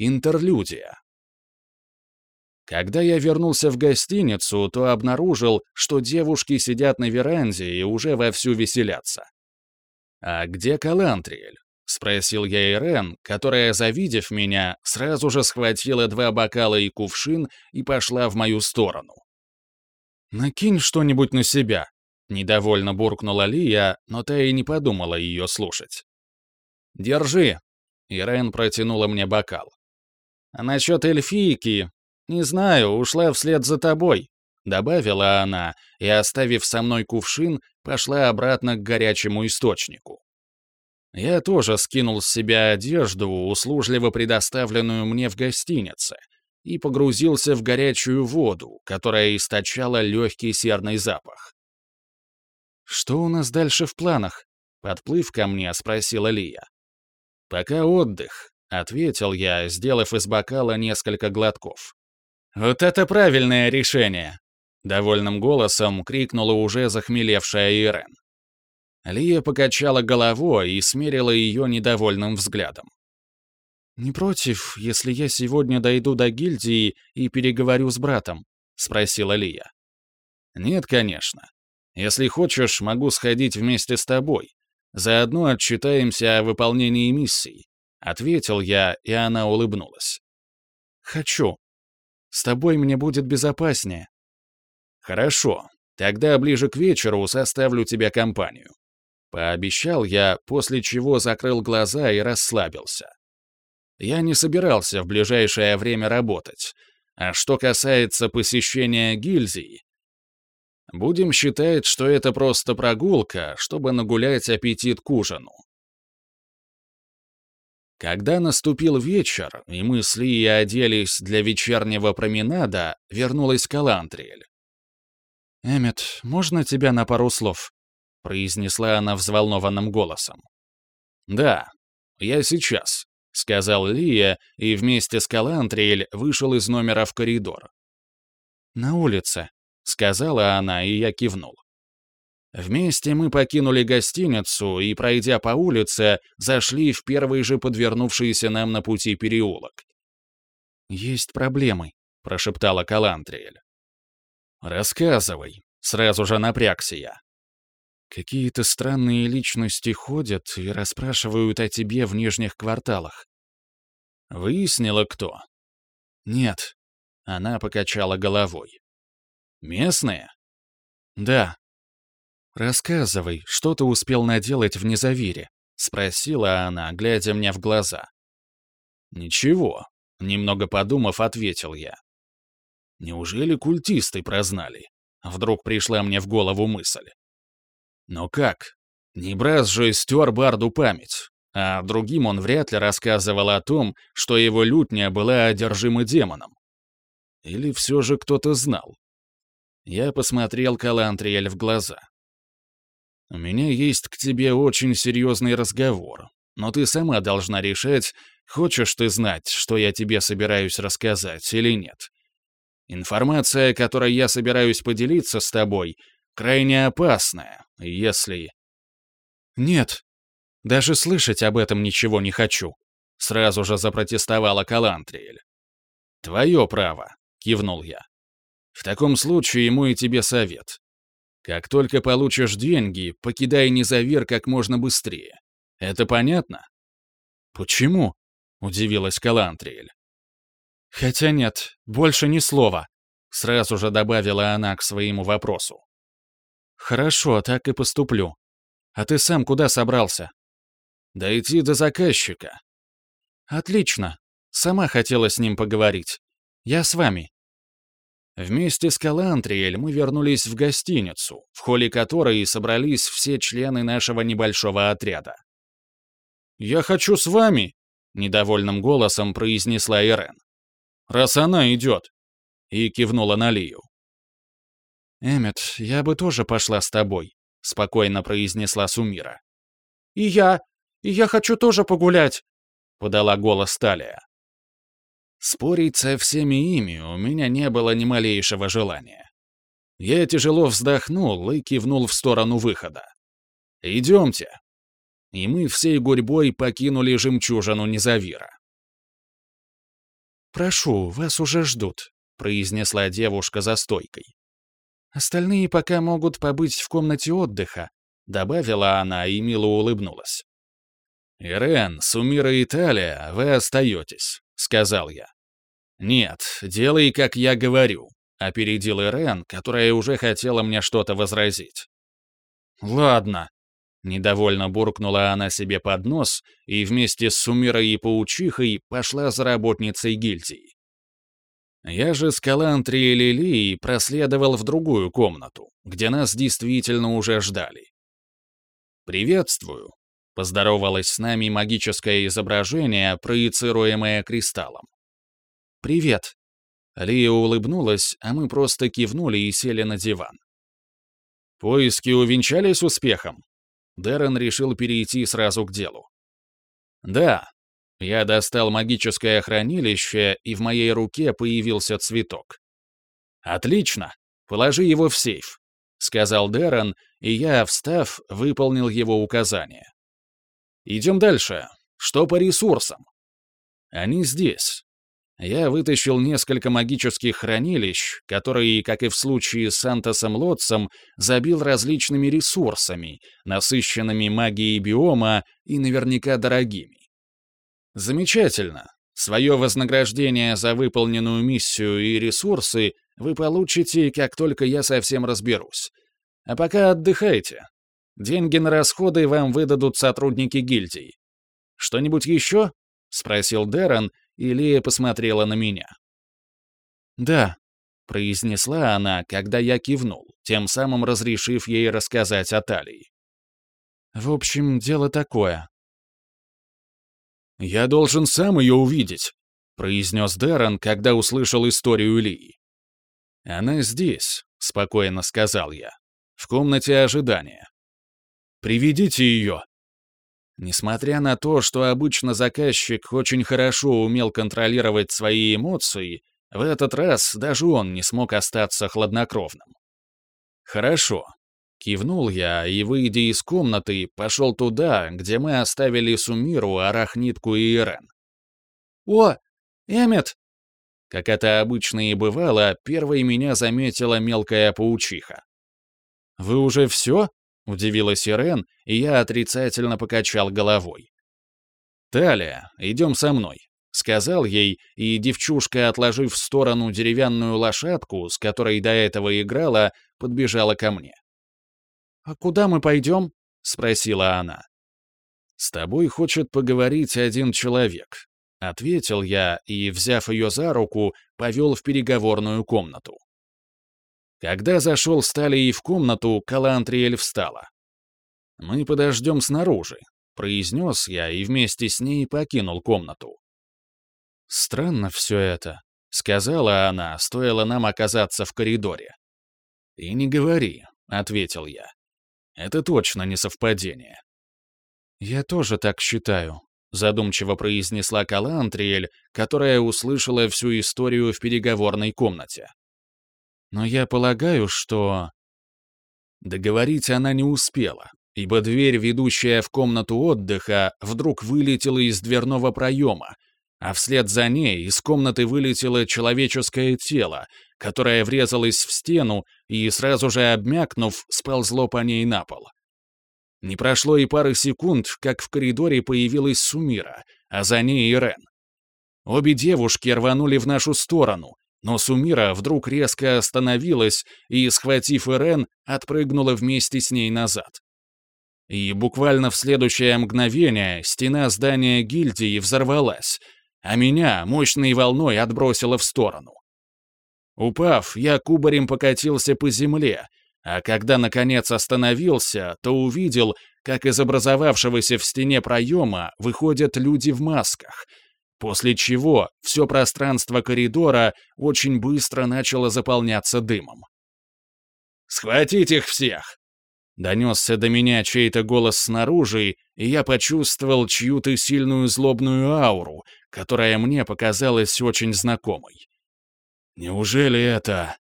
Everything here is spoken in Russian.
Интерлюдия. Когда я вернулся в гостиницу, то обнаружил, что девушки сидят на веранде и уже вовсю веселятся. «А где Калантриэль?» — спросил я Ирен, которая, завидев меня, сразу же схватила два бокала и кувшин и пошла в мою сторону. «Накинь что-нибудь на себя», — недовольно буркнула Лия, но та и не подумала ее слушать. «Держи», — Ирен протянула мне бокал. А насчет эльфийки, не знаю, ушла вслед за тобой», — добавила она, и, оставив со мной кувшин, пошла обратно к горячему источнику. Я тоже скинул с себя одежду, услужливо предоставленную мне в гостинице, и погрузился в горячую воду, которая источала легкий серный запах. «Что у нас дальше в планах?» — подплыв ко мне, спросила Лия. «Пока отдых. — ответил я, сделав из бокала несколько глотков. «Вот это правильное решение!» — довольным голосом крикнула уже захмелевшая Ирен. Лия покачала головой и смерила ее недовольным взглядом. «Не против, если я сегодня дойду до гильдии и переговорю с братом?» — спросила Лия. «Нет, конечно. Если хочешь, могу сходить вместе с тобой. Заодно отчитаемся о выполнении миссий. — ответил я, и она улыбнулась. «Хочу. С тобой мне будет безопаснее». «Хорошо. Тогда ближе к вечеру составлю тебе компанию». Пообещал я, после чего закрыл глаза и расслабился. Я не собирался в ближайшее время работать. А что касается посещения гильдии, будем считать, что это просто прогулка, чтобы нагулять аппетит к ужину. Когда наступил вечер, и мы с оделись для вечернего променада, вернулась Калантриэль. «Эммет, можно тебя на пару слов?» — произнесла она взволнованным голосом. «Да, я сейчас», — сказал Лия, и вместе с Калантриэль вышел из номера в коридор. «На улице», — сказала она, и я кивнул. Вместе мы покинули гостиницу и, пройдя по улице, зашли в первый же подвернувшийся нам на пути переулок. «Есть проблемы», — прошептала Калантриэль. «Рассказывай», — сразу же напрягся я. «Какие-то странные личности ходят и расспрашивают о тебе в нижних кварталах». «Выяснила, кто?» «Нет», — она покачала головой. «Местные?» «Да», «Рассказывай, что ты успел наделать в Незавире?» — спросила она, глядя мне в глаза. «Ничего», — немного подумав, ответил я. «Неужели культисты прознали?» Вдруг пришла мне в голову мысль. «Но как? Не Брас же стер Барду память, а другим он вряд ли рассказывал о том, что его лютня была одержима демоном. Или все же кто-то знал?» Я посмотрел Калантриэль в глаза. У меня есть к тебе очень серьезный разговор, но ты сама должна решать, хочешь ты знать, что я тебе собираюсь рассказать или нет. Информация, которой я собираюсь поделиться с тобой, крайне опасная, если... Нет, даже слышать об этом ничего не хочу, сразу же запротестовала Калантриэль. Твое право, кивнул я. В таком случае мой тебе совет. Как только получишь деньги, покидай Низавир как можно быстрее. Это понятно? Почему? Удивилась Калантриэль. Хотя нет, больше ни слова. Сразу же добавила она к своему вопросу. Хорошо, так и поступлю. А ты сам куда собрался? Дойти до заказчика. Отлично. Сама хотела с ним поговорить. Я с вами. Вместе с Калантриэль мы вернулись в гостиницу, в холле которой собрались все члены нашего небольшого отряда. «Я хочу с вами!» — недовольным голосом произнесла Ирен. «Раз она идет!» — и кивнула на Лию. «Эммет, я бы тоже пошла с тобой», — спокойно произнесла Сумира. «И я! И я хочу тоже погулять!» — подала голос Талия. Спорить со всеми ими у меня не было ни малейшего желания. Я тяжело вздохнул и кивнул в сторону выхода. «Идемте». И мы всей гурьбой покинули жемчужину Незавира. «Прошу, вас уже ждут», — произнесла девушка за стойкой. «Остальные пока могут побыть в комнате отдыха», — добавила она и мило улыбнулась. «Ирен, Сумира и Италия, вы остаетесь», — сказал я. «Нет, делай, как я говорю», — опередил Ирен, которая уже хотела мне что-то возразить. «Ладно», — недовольно буркнула она себе под нос и вместе с Сумирой и Паучихой пошла за работницей гильдии. Я же с Калантри и Лилией проследовал в другую комнату, где нас действительно уже ждали. «Приветствую», — поздоровалось с нами магическое изображение, проецируемое кристаллом. «Привет». Лия улыбнулась, а мы просто кивнули и сели на диван. Поиски увенчались успехом. Дэрон решил перейти сразу к делу. Да, я достал магическое хранилище, и в моей руке появился цветок. «Отлично! Положи его в сейф», — сказал Дэрон, и я, встав, выполнил его указание. «Идем дальше. Что по ресурсам?» «Они здесь. Я вытащил несколько магических хранилищ, которые, как и в случае с Сантосом Лотсом, забил различными ресурсами, насыщенными магией биома и наверняка дорогими. Замечательно. Свое вознаграждение за выполненную миссию и ресурсы вы получите, как только я совсем разберусь. А пока отдыхайте. Деньги на расходы вам выдадут сотрудники гильдии. Что-нибудь еще? — спросил Дэрон, и Лия посмотрела на меня. «Да», — произнесла она, когда я кивнул, тем самым разрешив ей рассказать о Талии. «В общем, дело такое». «Я должен сам ее увидеть», — произнес Дэрон, когда услышал историю Лии. «Она здесь», — спокойно сказал я, — «в комнате ожидания». «Приведите ее», Несмотря на то, что обычно заказчик очень хорошо умел контролировать свои эмоции, в этот раз даже он не смог остаться хладнокровным. «Хорошо», — кивнул я и, выйдя из комнаты, пошел туда, где мы оставили Сумиру, Арахнитку и Ирен. «О, Эммет!» Как это обычно и бывало, первой меня заметила мелкая паучиха. «Вы уже все?» Удивилась Ирен, и я отрицательно покачал головой. «Талия, идем со мной», — сказал ей, и девчушка, отложив в сторону деревянную лошадку, с которой до этого играла, подбежала ко мне. «А куда мы пойдем?» — спросила она. «С тобой хочет поговорить один человек», — ответил я и, взяв ее за руку, повел в переговорную комнату. Когда зашел Сталий в комнату, Калантриэль встала. «Мы подождем снаружи», — произнес я и вместе с ней покинул комнату. «Странно все это», — сказала она, стоило нам оказаться в коридоре. «И не говори», — ответил я. «Это точно не совпадение». «Я тоже так считаю», — задумчиво произнесла Калантриэль, которая услышала всю историю в переговорной комнате. Но я полагаю, что...» Договорить она не успела, ибо дверь, ведущая в комнату отдыха, вдруг вылетела из дверного проема, а вслед за ней из комнаты вылетело человеческое тело, которое врезалось в стену и, сразу же обмякнув, сползло по ней на пол. Не прошло и пары секунд, как в коридоре появилась Сумира, а за ней Ирен. Обе девушки рванули в нашу сторону, но Сумира вдруг резко остановилась и, схватив Ирен, отпрыгнула вместе с ней назад. И буквально в следующее мгновение стена здания гильдии взорвалась, а меня мощной волной отбросило в сторону. Упав, я кубарем покатился по земле, а когда наконец остановился, то увидел, как из образовавшегося в стене проема выходят люди в масках — после чего все пространство коридора очень быстро начало заполняться дымом. «Схватить их всех!» Донесся до меня чей-то голос снаружи, и я почувствовал чью-то сильную злобную ауру, которая мне показалась очень знакомой. «Неужели это...»